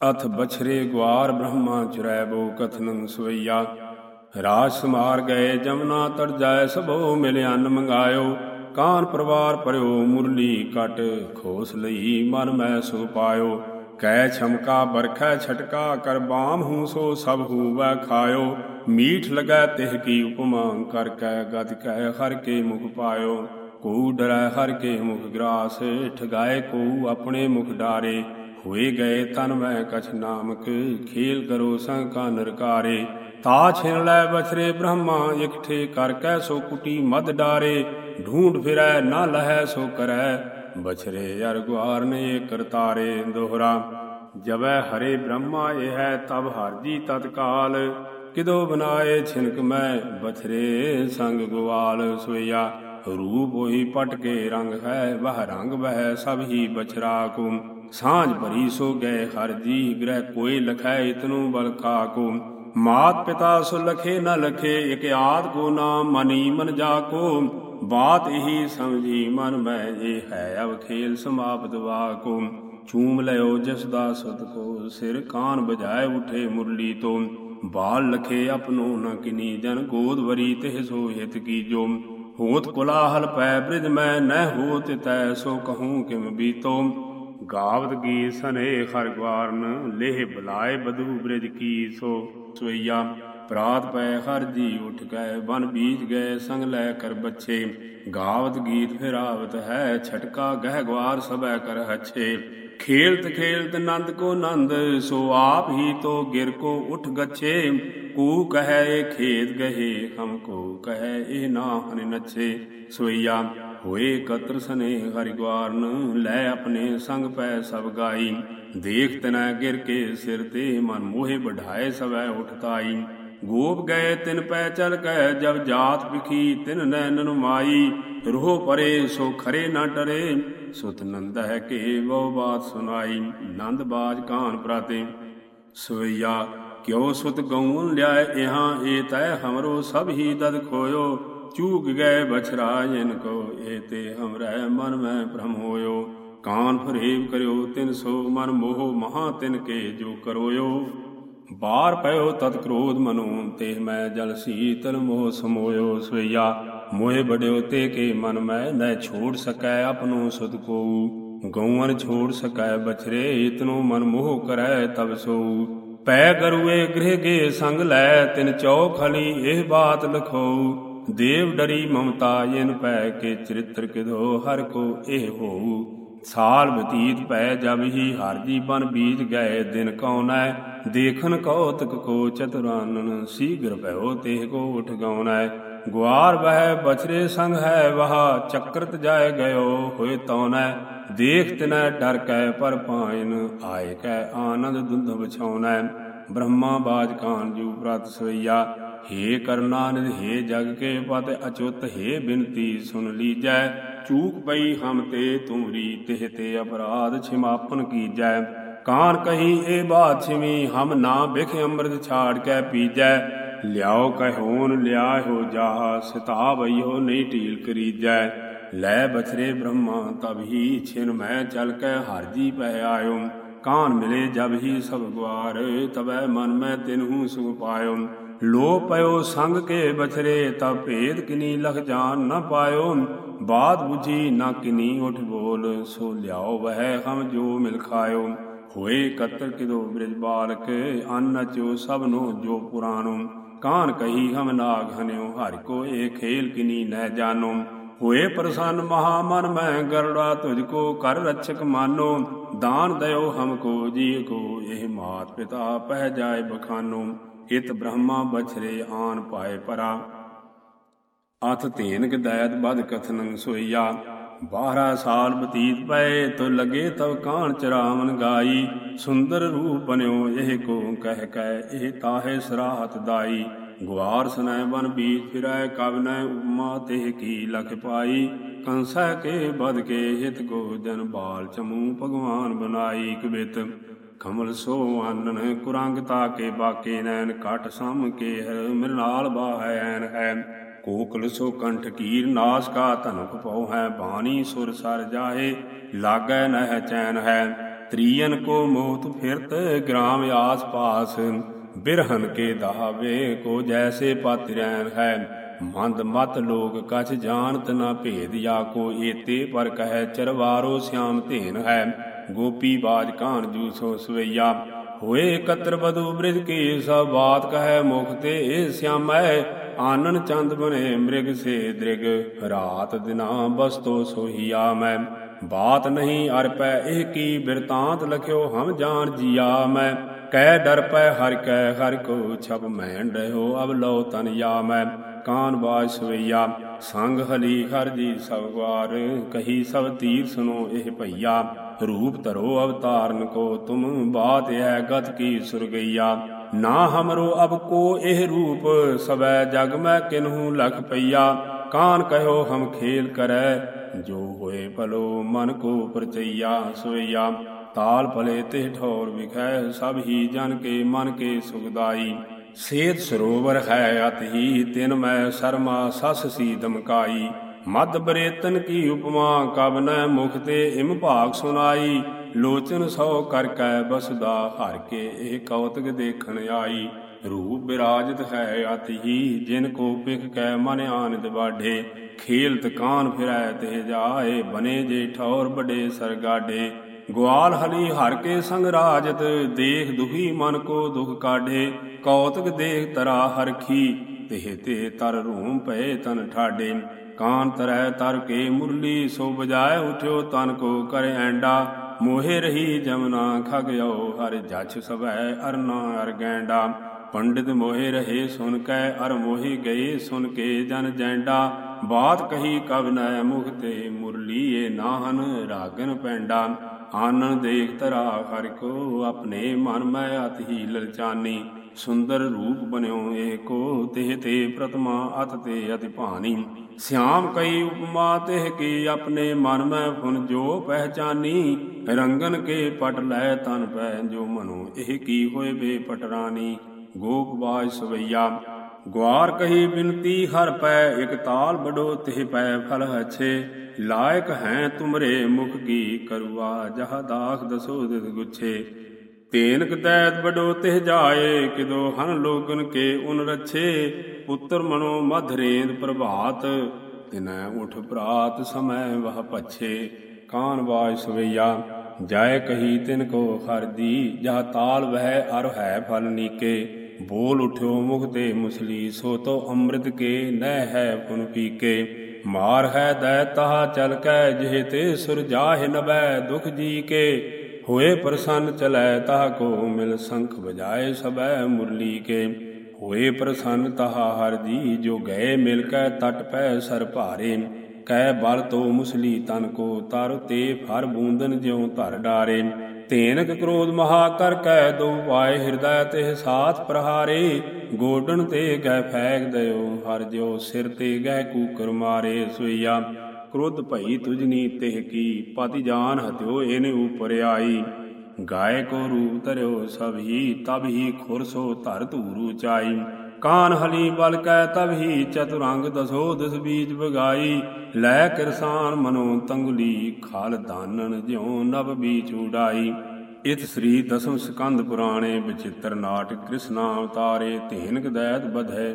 ਅਥ ਬਛਰੇ ਗਵਾਰ ਬ੍ਰਹਮਾ ਚੁਰੈਬੋ ਕਥਨੰ ਸਵਈਆ ਰਾਜ ਸਮਾਰ ਗਏ ਜਮਨਾ ਤੜ ਜਾਏ ਸਭੋ ਮਿਲ ਅੰਨ ਮੰਗਾਇਓ ਕਾਨ ਪਰਵਾਰ ਪਰਿਓ ਮੁਰਲੀ ਕਟ ਖੋਸ ਲਈ ਮਨ ਮੈਂ ਸੁ ਪਾਇਓ ਕੈ ਛਮਕਾ ਬਰਖੈ ਛਟਕਾ ਕਰ ਬਾਮ ਹੂੰ ਸੋ ਸਭ ਹੂਵੈ ਖਾਇਓ ਮੀਠ ਲਗੈ ਤਿਹ ਕੀ ਉਪਮਾ ਕਰ ਕੈ ਗਦ ਕੈ ਹਰ ਕੇ ਮੁਖ ਪਾਇਓ ਕੋ ਡਰੈ ਹਰ ਕੇ ਮੁਖ ਗਰਾਸ ਠਗਾਏ ਕੋ ਆਪਣੇ ਮੁਖ ਡਾਰੇ ਹੋਏ ਗਏ ਤਨ ਮੈਂ ਕਛ ਨਾਮਕ, ਖੇਲ ਕਰੋ ਸੰਕਾ ਨਰਕਾਰੇ। ਤਾ ਛਿਨ ਲੈ ਬਛਰੇ ਬ੍ਰਹਮਾ, ਇਕਠੇ ਕਰ ਕੈ ਸੋ ਕੁਟੀ ਮਦ ਡਾਰੇ। ਢੂੰਡ ਫਿਰੈ, ਨਾ ਲਹੈ ਸੋ ਕਰੈ। ਬਛਰੇ ਅਰ ਗੁਆਰ ਨੇ ਕਰਤਾਰੇ ਦੋਹਰਾ। ਜਬੈ ਹਰੇ ਬ੍ਰਹਮਾ, ਇਹ ਹੈ ਤਬ ਹਰਜੀ ਤਤਕਾਲ ਕਿਦੋ ਬਨਾਏ ਛਿਨਕ ਮੈਂ, ਬਛਰੇ ਸੰਗ ਗਵਾਲ ਸੋਇਆ। ਰੂਪ ਹੋਈ ਪਟਕੇ ਰੰਗ ਹੈ, ਵਹ ਰੰਗ ਵਹਿ ਸਭ ਹੀ ਬਛਰਾ ਕੋ। ਸਾਂਝ ਭਰੀ ਸੋ ਗਏ ਹਰ ਜੀ ਗ੍ਰਹਿ ਕੋਈ ਲਖੈ ਇਤਨੂ ਬਲ ਕਾ ਕੋ। ਮਾਤ ਪਿਤਾ ਸੋ ਲਖੇ ਨ ਲਖੇ, ਇਕ ਆਦ ਕੋ ਨਾਮ ਮਨੀ ਮਨ ਜਾ ਕੋ। ਬਾਤ ਇਹੀ ਸਮਝੀ ਮਨ ਮੈਂ ਇਹ ਹੈ ਅਬ ਖੇਲ ਸਮਾਪਤ ਵਾ ਕੋ। ਚੂਮ ਲਿਓ ਜਿਸ ਦਾ ਸੁਤ ਕੋ, ਸਿਰ ਕਾਨ ਬਜਾਏ ਉਠੇ ਮੁਰਲੀ ਤੋਂ। ਬਾਲ ਲਖੇ ਆਪਨੋ ਨ ਕਿਨੀ, ਜਨ ਗੋਦ ਵਰੀ ਤਿਹ ਸੋ ਹਿਤ ਕੀ ਜੋ। ਹੋਤ ਕੁਲਾਹਲ ਪੈ ਬ੍ਰਿਜ ਮੈਂ, ਨਹਿ ਹੋਤ ਤੈ ਸੋ ਕਹੂੰ ਕਿਮ ਬੀਤੋ। ਗਾਵਤ ਗੀ ਸਨੇ ਹਰ ਖਰਗਵਾਰਨ, ਲੇਹ ਬਲਾਏ ਬਦੂ ਬ੍ਰਿਜ ਕੀ ਸੋ। ਸਵਈਆ, ਪ੍ਰਾਤ ਪੈ ਹਰ ਜੀ ਉਠ ਗਏ ਬਨ ਬੀਜ ਗਏ ਸੰਗ ਲੈ ਕਰ ਬੱਚੇ। ਗਾਵਤ ਗੀਤ ਫਿਰਾਵਤ ਹੈ, ਛਟਕਾ ਗਹਿ ਗਵਾਰ ਸਭੈ ਕਰ ਹਛੇ। ਖੇਲਤ ਖੇਲਤ ਨੰਦ ਕੋ ਨੰਦ, ਸੋ ਆਪ ਹੀ ਤੋ ਗਿਰ ਕੋ ਉਠ ਗਛੇ। ਕੂ ਕਹੈ ਖੇਤ ਗਹੇ, ਹਮ ਕੋ ਕਹੈ ਇਹ ਨਾ ਹਨ ਨਛੇ। ਸੋਈਆ ਹੋਏ ਕਤਰ ਸਨੇ ਹਰਿਗਵਾਰਨ ਲੈ ਆਪਣੇ ਸੰਗ ਪੈ ਸਭ ਗਾਈ। ਦੇਖ ਤਨੈ ਗਿਰ ਕੇ ਸਿਰ ਤੇ ਮਨ ਮੋਹਿ ਬਢਾਏ ਸਵੈ ਉਠਤਾਈ ਗੋਪ ਗਏ ਤਿਨ ਪੈ ਚਲ ਗਏ ਜਬ ਜਾਤ ਵਿਖੀ ਤਿਨ ਨੈਨਨ ਮਾਈ ਰੋਹ ਪਰੇ ਸੋ ਖਰੇ ਨਾ ਡਰੇ, ਸੁਤ ਨੰਦ ਹੈ ਕੇ ਬਹੁ ਬਾਤ ਸੁਨਾਈ। ਨੰਦ ਬਾਜ ਕਾਨ ਪ੍ਰਾਤੇ ਸੋਈਆ ਕਿਉ ਸੁਤ ਗਉਨ ਲਿਆਏ ਇਹਾਂ, ਏ ਤੈ ਹਮਰੋ ਸਭ ਹੀ ਦਦ ਖੋਇਓ। ਚੂਗ ਗਏ ਬਛਰਾ ਜਿਨ ਕੋ ਏ ਤੇ ਹਮਰੈ ਮਨ ਮੈਂ ਭ੍ਰਮ ਹੋਇਓ। ਕਾਨ ਫਰੇਬ ਕਰਿਓ ਤਿਨ ਸੋ, ਮਨ ਮੋਹ ਮਹਾ ਤਿਨ ਕੇ ਜੋ ਕਰੋਇਓ। ਬਾਰ ਪਇਓ ਤਤ ਕ੍ਰੋਧ ਮਨੋ ਤੇ ਮੈਂ ਜਲ ਸੀਤਲ ਮੋਹ ਸਮੋਇਓ। ਸੋਈਆ ਮੋਹਿ ਬੜਿਓ ਤੇ ਕੇ ਮਨ ਮੈਂ ਨੈ ਛੋੜ ਸਕੈ ਆਪਨੋ ਸੁਧ ਕੋ ਗਊਨ ਛੋੜ ਸਕੈ ਬਛਰੇ, ਇਤਨੋ ਮਨ ਮੋਹ ਕਰੈ ਤਬ ਸੋ ਪੈ ਗਰੂਏ ਗ੍ਰਹਿ ਗੇ ਸੰਗ ਲੈ, ਤਿਨ ਚੌ ਖਲੀ ਇਹ ਬਾਤ ਲਖੋ ਦੇਵ ਡਰੀ ਮਮਤਾ ਜਿਨ ਪੈ ਕੇ ਚਰਿਤ੍ਰ ਕਿਧੋ ਹਰ ਕੋ ਇਹ ਹੋਊ। ਸਾਲ ਬਤੀਤ ਪੈ ਜਬ ਹੀ ਹਰ ਜੀ ਬਨ ਬੀਜ ਗਏ, ਦਿਨ ਕਉਨੈ ਦੇਖਨ ਕਉਤਕ ਕੋ ਚਤੁਰਾਨਨ, ਸੀਗਰ ਭਇਓ ਤੇ ਕੋ ਉਠ ਗਉਨੈ ਗੁਆਰ ਬਹਿ ਬਚਰੇ ਸੰਗ ਹੈ, ਵਹਾ ਚੱਕਰਤ ਜਾਏ ਗਇਓ ਹੋਏ ਤਉਨੈ ਦੇਖ ਤਿਨੈ ਡਰ ਕੈ, ਪਰ ਪਾਇਨ ਆਏ ਕੈ, ਆਨੰਦ ਦੁੰਧ ਬਛਾਉਨੈ ਬ੍ਰਹਮਾ ਬਾਜ ਕਾਨ ਜੂ ਪ੍ਰਤ ਸਵਈਆ ਹੇ ਕਰਨਾਨਿਦ ਹੇ ਜਗ ਕੇ ਪਤ ਅਚੁੱਤ, ਹੇ ਬਿਨਤੀ ਸੁਨ ਲੀਜੈ। ਚੂਕ ਪਈ ਹਮ ਤੇ ਤੁਮਰੀ ਤਿਹ ਤੇ ਅਪਰਾਧ ਛਿਮਾਪਨ ਕੀਜੈ। ਕਾਨ ਕਹੀ ਏ ਬਾਤ ਛਿਮੀ ਹਮ ਨਾ ਬਿਖ ਅੰਮ੍ਰਿਤ ਛਾੜ ਕੇ ਪੀਜੈ। ਲਿਆਓ ਕਹੋਨ ਲਿਆਹੋ ਜਾਹ ਸਿਤਾਵਈਓ ਨਹੀਂ ਢੀਲ ਕਰੀਜੈ। ਲੈ ਬਛਰੇ ਬ੍ਰਹਮਾ, ਤਬ ਹੀ ਛਿਨ ਮੈਂ ਚਲ ਕੇ ਹਰ ਜੀ ਪੈ ਆਇਓ। ਕਾਨ ਮਿਲੇ ਜਬ ਹੀ ਸਭ ਗਵਾਰ ਤਬੈ ਮਨ ਮੈਂ ਤਿਨਹੂ ਸੁਖ ਪਾਇਓ। ਲੋ ਪਇਓ ਸੰਗ ਕੇ ਬਛਰੇ ਤਬ ਭੇਦ ਕਿਨੀ ਲਖ ਜਾਨ ਨ ਪਾਇਓ। ਬਾਤ 부ਝੀ ਨਾ ਕਿਨੀ ਉਠ ਬੋਲ, ਸੋ ਲਿਆਓ ਵਹਿ ਹਮ ਜੋ ਮਿਲ ਖਾਇਓ। ਹੋਏ ਕਤਰ ਕਿਦੋ ਬ੍ਰਿਜ ਬਾਲਕ, ਅੰਨ ਚੋ ਸਭ ਜੋ ਪੁਰਾਣੋ। ਕਾਨ ਕਹੀ ਹਮ ਨਾਗ ਹਨਿਓ, ਹਰਿ ਕੋ ਏ ਖੇਲ ਕਿਨੀ ਨਹਿ ਜਾਨੋ। ਹੋਏ ਪ੍ਰਸੰਨ ਮਹਾ ਮਨ ਮੈਂ ਗਰੜਾ ਤੁਝ ਕੋ ਕਰ ਰਛਕ ਮਾਨੋ। ਦਾਨ ਦਇਓ ਹਮ ਕੋ, ਜੀ ਕੋ ਇਹ ਮਾਤ ਪਿਤਾ ਪਹਿ ਜਾਏ ਬਖਾਨੋ। ਇਤ ਬ੍ਰਹਮਾ ਬਛਰੇ ਆਨ ਪਾਏ ਪਰਾ। ਅਥ ਧੇਨ ਗਦੈਤ ਬਦ ਕਥਨੰ ਸੋਈਆ। ਬਾਰਹ ਸਾਲ ਬਤੀਤ ਪਏ, ਤੋ ਲਗੇ ਤਵ ਕਾਣ ਚਰਾਵਨ ਗਾਈ। ਸੁੰਦਰ ਰੂਪ ਬਨਿਓ ਇਹ ਕੋ ਕਹਿ ਕੈ ਇਹ ਤਾਹੇ ਸਰਾਹਤ ਦਾਈ। ਗੁਆਰ ਸਨੈ ਬਨ ਬੀਜ ਫਿਰੈ ਕਬ ਨੈ ਉਮਾ ਤੇ ਕੀ ਲਖ ਪਾਈ। ਕੰਸੈ ਕੇ ਬਦ ਕੇ ਹਿਤ ਕੋ ਜਨ ਬਾਲ ਚਮੂ ਭਗਵਾਨ ਬਨਾਈ ਕਵਿਤ। ਕਮਲ ਸੋ ਆਨਨ ਕੁਰੰਗ ਤਾ ਕੇ ਬਾਕੇ ਨੈਣ ਕਟ ਸਮ ਕੇ ਮਿਰਨਾਲ ਬਾਹੈਨ ਹੈ। ਕੋਕਲ ਸੋ ਕੰਠ ਕੀਰ, ਨਾਸ ਕਾ ਧਨੁਕ ਪਉ ਹੈ, ਬਾਣੀ ਸੁਰ ਸਰ ਜਾਹੇ, ਲਾਗੈ ਨਹਿ ਚੈਨ ਹੈ। ਤ੍ਰੀयन ਕੋ ਮੋਤ ਫਿਰਤ, ਗ੍ਰਾਮ ਆਸ ਪਾਸ, ਬਿਰਹਨ ਕੇ ਦਹਾਵੇ ਕੋ ਜੈਸੇ ਪਤ ਰੈਨ ਹੈ। ਮੰਦ ਮਤ ਲੋਕ ਕਛ ਜਾਣਤ ਨਾ ਭੇਦ, ਯਾ ਕੋ ਏਤੇ ਪਰ ਕਹੈ, ਚਰਵਾਰੋ ਸਿਆਮ ਧੇਨ ਹੈ। ਗੋਪੀ ਬਾਜ ਕਾਨ ਜੂਸੋ ਸਵਈਆ? ਹੋਏ ਕਤਰ ਬਦੂ ਬ੍ਰਿਜ ਕੀ ਸਭ ਬਾਤ ਕਹੈ ਮੁਖ ਤੇ ਇਹ ਸਿਆਮੈ। ਆਨਨ ਚੰਦ ਬਨੇ ਮ੍ਰਿਗ ਸੇ ਦ੍ਰਿਗ, ਰਾਤ ਦਿਨਾ ਬਸਤੋ ਸੋਹੀਆ ਮੈਂ। ਬਾਤ ਨਹੀਂ ਅਰ ਪੈ ਇਹ ਕੀ ਬਿਰਤਾਂਤ ਲਖਿਓ ਹਮ ਜਾਣ ਜੀਆ ਮੈਂ। ਕਹਿ ਡਰ ਪੈ ਹਰ ਕੈ ਹਰ ਕੋ ਛਪ ਮੈਣ ਰਹਿਓ ਅਬ ਲੋ ਤਨ ਯਾ ਮੈਂ। ਕਾਨ ਬਾਜ ਸਵਈਆ, ਸੰਗ ਹਲੀ ਹਰ ਜੀ ਸਭ ਵਾਰ। ਕਹੀ ਸਭ ਤੀਰ ਸੁਨੋ ਇਹ ਭਈਆ। ਰੂਪ ਧਰੋ ਅਵਤਾਰਨ ਕੋ, ਤੁਮ ਬਾਤ ਹੈ ਗਤ ਕੀ ਸੁਰਗਈਆ। ਨਾ ਹਮਰੋ ਅਬ ਕੋ ਇਹ ਰੂਪ, ਸਵੈ ਜਗ ਮੈਂ ਕਿਨਹੂ ਲਖ ਪਈਆ। ਕਾਨ ਕਹਿਓ ਹਮ ਖੇਲ ਕਰੈ, ਜੋ ਹੋਏ ਭਲੋ ਮਨ ਕੋ ਪਰਚਈਆ ਸੋਈਆ। ਤਾਲ ਭਲੇ ਤੇ ਠੌਰ ਵਿਖੈ, ਸਭ ਹੀ ਜਨ ਕੇ ਮਨ ਕੇ ਸੁਖਦਾਈ ਸੇਤ ਸਰੋਵਰ ਹੈ ਅਤ ਹੀ, ਤਿਨ ਮੈਂ ਸਰਮਾ ਸਸ ਸੀ ਦਮਕਾਈ ਮਦ ਬਰੇਤਨ ਕੀ ਉਪਮਾ ਕਬ ਨੈ ਮੁਖ ਤੇ ਇਮ ਭਾਗ ਸੁਨਾਈ ਲੋਚਨ ਸੋ ਕਰ ਕੈ ਬਸਦਾ ਹਰ ਕੇ ਇਹ ਕੌਤਕ ਦੇਖਣ ਆਈ। ਰੂਪ ਬਿਰਾਜਤ ਹੈ ਅਤ ਹੀ, ਜਿਨ ਕੋ ਪਿਖ ਕੈ ਮਨ ਆਨੰਦ ਬਾਢੇ ਖੇਲਤ ਕਾਨ ਫਿਰੈ ਤੇ ਜਾਏ, ਬਨੇ ਜੇ ਠੌਰ ਬੜੇ ਸਰਗਾਢੇ। ਗਵਾਲ ਹਲੀ ਹਰ ਕੇ ਸੰਗ ਰਾਜਤ, ਦੇਖ ਦੁਖੀ ਮਨ ਕੋ ਦੁਖ ਕਾਢੇ। ਕੌਤਕ ਦੇਖ ਤਰਾ ਹਰਖੀ ਤੇ ਤੇ ਤਰ ਰੂਮ ਪਏ ਤਨ ਠਾਡੇ ਕਾਨ ਤਰੈ ਤਰ ਕੇ ਮੁਰਲੀ, ਸੋ ਬਜਾਏ ਉਠਿਓ ਤਨ ਕੋ ਕਰੇ ਐਂਡਾ। ਮੋਹਿ ਰਹੀ ਜਮਨਾ ਖਗਿਓ ਹਰ ਜਛ ਸਭੈ ਅਰਨਾ ਅਰ ਗੈਂਡਾ। ਪੰਡਿਤ ਮੋਹਿ ਰਹੇ ਸੁਨ ਕੈ, ਅਰ ਮੋਹਿ ਗਏ ਸੁਨ ਕੇ ਜਨ ਜੈਂਡਾ। ਬਾਤ ਕਹੀ ਕਬ ਨੈ ਮੁਖ ਤੇ ਮੁਰਲੀਏ ਨਾਹਨ ਰਾਗਨ ਪੈਂਡਾ। ਆਨਨ ਦੇਖ ਤਰਾ ਹਰ ਕੋ, ਆਪਣੇ ਮਨ ਮੈਂ ਅਤ ਹੀ ਲਲਚਾਨੀ ਸੁੰਦਰ ਰੂਪ ਬਨਿਓ ਕੋ, ਤਿਹ ਤੇ ਪ੍ਰਤਮਾ ਅਤ ਤੇ ਅਤਿ ਭਾਨੀ। ਸਿਆਮ ਕਈ ਉਪਮਾ ਤਿਹ ਕੀ ਆਪਣੇ ਮਨ ਮੈਂ ਫੁਨ ਜੋ ਪਹਿਚਾਨੀ। ਰੰਗਨ ਕੇ ਪਟ ਲੈ ਤਨ ਪੈ ਜੋ ਮਨੋ, ਇਹ ਕੀ ਹੋਏ ਬੇ ਪਟਰਾਨੀ ਗੋਪ ਬਾਜ ਸਵਈਆ ਗਵਾਰ ਕਹੀ ਬਿਨਤੀ ਹਰ ਪੈ, ਇਕ ਤਾਲ ਬਡੋ ਤਿਹ ਪੈ ਫਲ ਹਛੇ। ਲਾਇਕ ਹੈ ਤੁਮਰੇ ਮੁਖ ਕੀ ਕਰਵਾ ਜਹ ਦਾਖ ਦਸੋ ਦਿਸ ਗੁਛੇ। ਤੇਨਕ ਤੈਤ ਬਡੋ ਤਿਹ ਜਾਏ, ਕਿਦੋ ਹਨ ਲੋਗਨ ਕੇ ਉਨ ਰਛੇ। ਪੁੱਤਰ ਮਨੋ ਮਧਰੇਂਦ ਪ੍ਰਭਾਤ, ਤਿਨੈ ਉਠ ਪ੍ਰਾਤ ਸਮੈ ਵਹ ਪਛੇ। ਕਾਨ ਬਾਜ ਸਵਈਆ ਜਾਏ ਕਹੀ ਤਿਨ ਕੋ ਹਰਦੀ ਜਹ ਤਾਲ ਵਹਿ ਅਰ ਹੈ ਫਲ ਨੀਕੇ। ਬੋਲ ਉਠਿਓ ਮੁਖ ਤੇ ਮੁਸਲੀ, ਸੋ ਤੋ ਅੰਮ੍ਰਿਤ ਕੇ ਨਹਿ ਹੈ ਪੁਨ ਪੀਕੇ। ਮਾਰ ਹੈ ਦੈ ਤਹਾ ਚਲ ਕੈ, ਜਿਹ ਤੇ ਸੁਰ ਜਾਹਿ ਨਬੈ ਦੁਖ ਜੀ ਕੇ ਹੋਏ ਪ੍ਰਸੰਨ ਚਲੈ ਤਾਹ ਕੋ ਮਿਲ ਸੰਖ ਬਜਾਏ ਸਬੈ ਮੁਰਲੀ ਕੇ। ਹੋਏ ਪ੍ਰਸੰਨ ਤਹਾ ਹਰ ਜੀ ਜੋ ਗਏ ਮਿਲ ਕੈ ਤਟ ਪੈ ਸਰ ਭਾਰੇ। ਕੈ ਬਲ ਤੋ ਮੁਸਲੀ ਤਨ ਕੋ ਤਰ ਤੇ ਫਰ ਬੂੰਦਨ ਜਿਉ ਧਰ ਡਾਰੇ। ਤੇਨਕ ਕ੍ਰੋਧ ਮਹਾ ਕਰ ਕੈ ਦੋ ਪਾਏ ਹਿਰਦੈ ਤੇ ਸਾਥ ਪ੍ਰਹਾਰੇ। ਗੋਡਨ ਤੇ ਗਹਿ ਫੈਗ ਦਇਓ ਹਰ ਜਿਉ ਸਿਰ ਤੇ ਗਹਿ ਕੂਕਰ ਮਾਰੇ ਸੋਈਆ। ਕ੍ਰੋਧ ਭਈ ਤੁਜਨੀ ਤਿਹ ਕੀ ਪਤਿ ਜਾਨ ਹਤਿਓ ਇਹਨੇ ਉਪਰ ਆਈ। ਗਾਏ ਕੋ ਰੂਪ ਧਰਿਓ ਸਭ ਹੀ, ਤਬ ਹੀ ਖੁਰਸੋ ਧਰ ਧੂਰੂ ਚਾਈ। ਕਾਨ ਹਲੀ ਬਲ ਕੈ ਤਬ ਹੀ ਚਤੁਰੰਗ ਦਸੋ ਦਿਸ ਬੀਜ ਬਗਾਈ ਲੈ ਕਿਰਸਾਨ ਮਨੋ ਤੰਗੁਲੀ, ਖਾਲ ਦਾਨਨ ਜਿਉ ਨਭ ਬੀਜ ਉਡਾਈ। ਇਤ ਸ੍ਰੀ ਦਸਮ ਸਕੰਦ ਪੁਰਾਣੇ ਬਚਿੱਤਰ ਨਾਟਕ ਕ੍ਰਿਸ਼ਨ ਅਵਤਾਰੇ ਧੇਨਕ ਦੈਤ ਬਧੈ।